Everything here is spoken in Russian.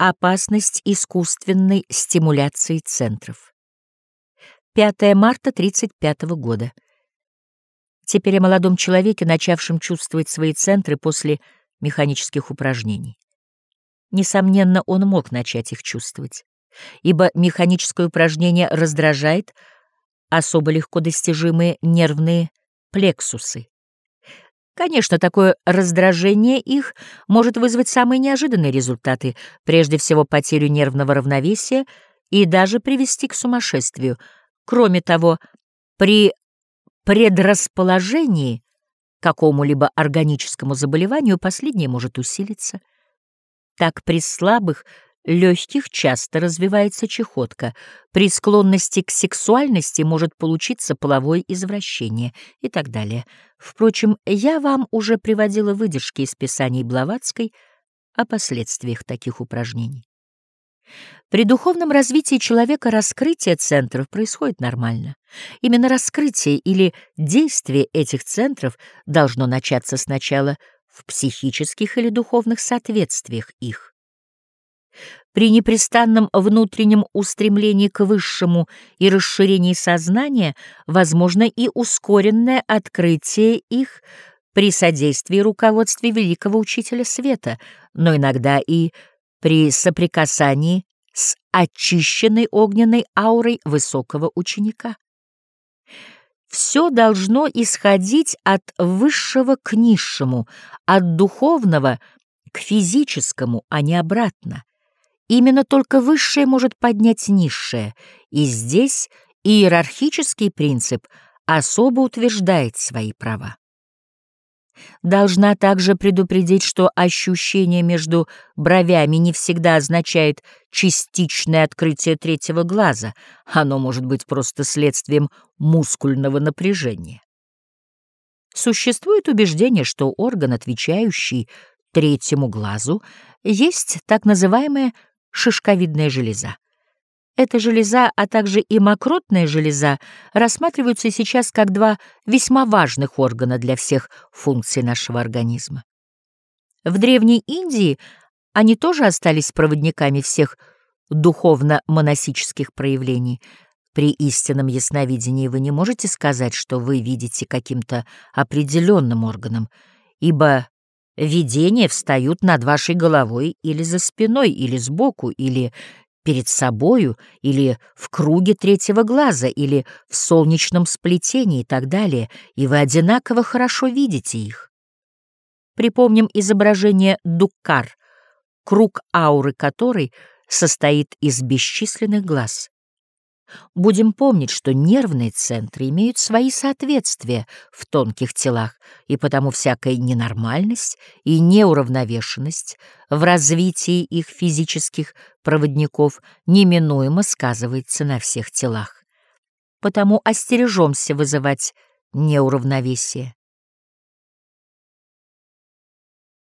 Опасность искусственной стимуляции центров. 5 марта 35 года. Теперь о молодом человеке, начавшем чувствовать свои центры после механических упражнений. Несомненно, он мог начать их чувствовать, ибо механическое упражнение раздражает особо легко достижимые нервные плексусы. Конечно, такое раздражение их может вызвать самые неожиданные результаты, прежде всего потерю нервного равновесия и даже привести к сумасшествию. Кроме того, при предрасположении к какому-либо органическому заболеванию последнее может усилиться. Так при слабых легких часто развивается чехотка, при склонности к сексуальности может получиться половое извращение и так далее. Впрочем, я вам уже приводила выдержки из писаний Блаватской о последствиях таких упражнений. При духовном развитии человека раскрытие центров происходит нормально. Именно раскрытие или действие этих центров должно начаться сначала в психических или духовных соответствиях их. При непрестанном внутреннем устремлении к высшему и расширении сознания возможно и ускоренное открытие их при содействии руководстве великого учителя света, но иногда и при соприкасании с очищенной огненной аурой высокого ученика. Все должно исходить от высшего к низшему, от духовного к физическому, а не обратно. Именно только высшее может поднять низшее, и здесь иерархический принцип особо утверждает свои права. Должна также предупредить, что ощущение между бровями не всегда означает частичное открытие третьего глаза, оно может быть просто следствием мускульного напряжения. Существует убеждение, что орган, отвечающий третьему глазу, есть так называемая шишковидная железа. Эта железа, а также и мокротная железа рассматриваются сейчас как два весьма важных органа для всех функций нашего организма. В Древней Индии они тоже остались проводниками всех духовно-монасических проявлений. При истинном ясновидении вы не можете сказать, что вы видите каким-то определенным органом, ибо Видения встают над вашей головой или за спиной, или сбоку, или перед собою, или в круге третьего глаза, или в солнечном сплетении и так далее, и вы одинаково хорошо видите их. Припомним изображение Дуккар, круг ауры которой состоит из бесчисленных глаз. Будем помнить, что нервные центры имеют свои соответствия в тонких телах, и потому всякая ненормальность и неуравновешенность в развитии их физических проводников неминуемо сказывается на всех телах. Потому остережемся вызывать неуравновесие.